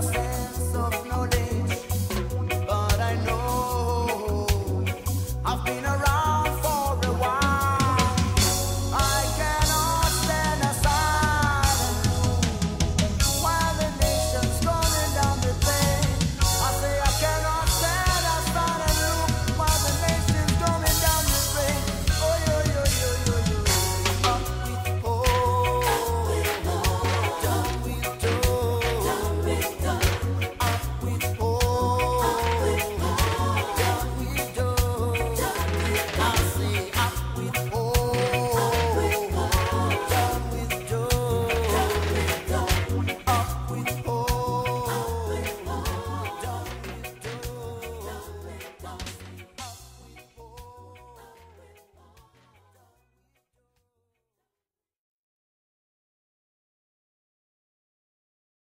myself.